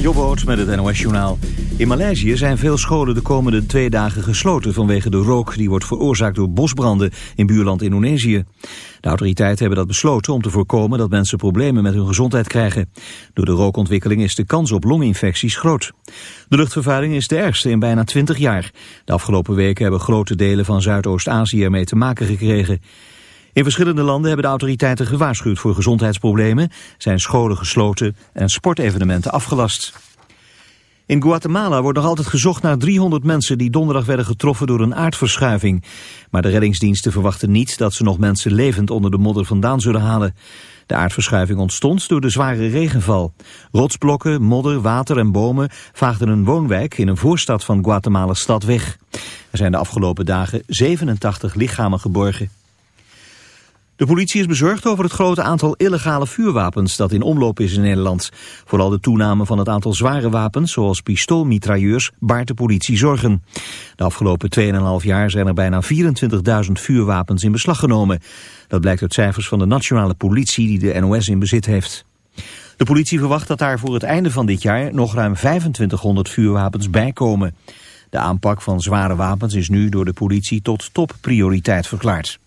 Jobboot met het NOS Journaal. In Maleisië zijn veel scholen de komende twee dagen gesloten vanwege de rook die wordt veroorzaakt door bosbranden in buurland Indonesië. De autoriteiten hebben dat besloten om te voorkomen dat mensen problemen met hun gezondheid krijgen. Door de rookontwikkeling is de kans op longinfecties groot. De luchtvervuiling is de ergste in bijna 20 jaar. De afgelopen weken hebben grote delen van Zuidoost-Azië ermee te maken gekregen. In verschillende landen hebben de autoriteiten gewaarschuwd voor gezondheidsproblemen, zijn scholen gesloten en sportevenementen afgelast. In Guatemala wordt nog altijd gezocht naar 300 mensen die donderdag werden getroffen door een aardverschuiving. Maar de reddingsdiensten verwachten niet dat ze nog mensen levend onder de modder vandaan zullen halen. De aardverschuiving ontstond door de zware regenval. Rotsblokken, modder, water en bomen vaagden een woonwijk in een voorstad van Guatemala-stad weg. Er zijn de afgelopen dagen 87 lichamen geborgen. De politie is bezorgd over het grote aantal illegale vuurwapens dat in omloop is in Nederland. Vooral de toename van het aantal zware wapens, zoals pistoolmitrailleurs, baart de politie zorgen. De afgelopen 2,5 jaar zijn er bijna 24.000 vuurwapens in beslag genomen. Dat blijkt uit cijfers van de nationale politie die de NOS in bezit heeft. De politie verwacht dat daar voor het einde van dit jaar nog ruim 2500 vuurwapens bijkomen. De aanpak van zware wapens is nu door de politie tot topprioriteit verklaard.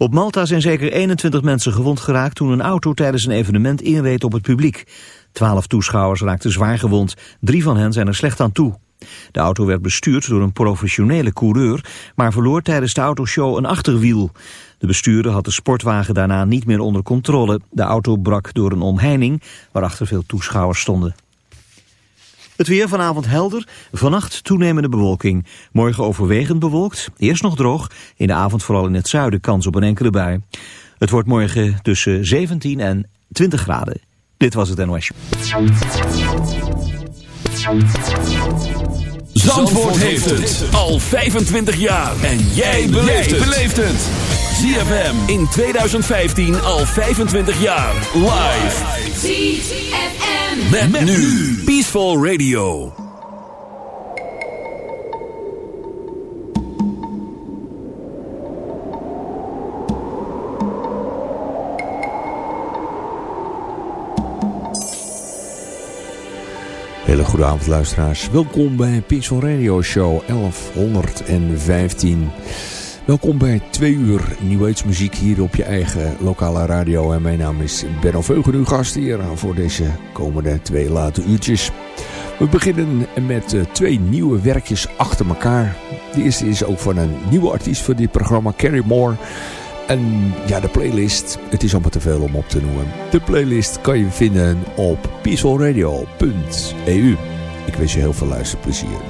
Op Malta zijn zeker 21 mensen gewond geraakt toen een auto tijdens een evenement inreed op het publiek. Twaalf toeschouwers raakten zwaar gewond, drie van hen zijn er slecht aan toe. De auto werd bestuurd door een professionele coureur, maar verloor tijdens de autoshow een achterwiel. De bestuurder had de sportwagen daarna niet meer onder controle. De auto brak door een omheining waarachter veel toeschouwers stonden. Het weer vanavond helder, vannacht toenemende bewolking. Morgen overwegend bewolkt, eerst nog droog. In de avond vooral in het zuiden kans op een enkele bui. Het wordt morgen tussen 17 en 20 graden. Dit was het NOS. Zandvoort heeft het al 25 jaar. En jij beleeft het. ZFM in 2015 al 25 jaar. Live. ZFM. Met, met nu Peaceful Radio. Hele goede avond luisteraars. Welkom bij Peaceful Radio Show 1115. Welkom bij twee uur nieuwheidsmuziek hier op je eigen lokale radio. En mijn naam is Benno Veugen, uw gast hier voor deze komende twee late uurtjes. We beginnen met eh, twee nieuwe werkjes achter elkaar. De eerste is ook van een nieuwe artiest voor dit programma, Carrie Moore. En ja, de playlist, het is allemaal te veel om op te noemen. De playlist kan je vinden op peacefulradio.eu. Ik wens je heel veel luisterplezier.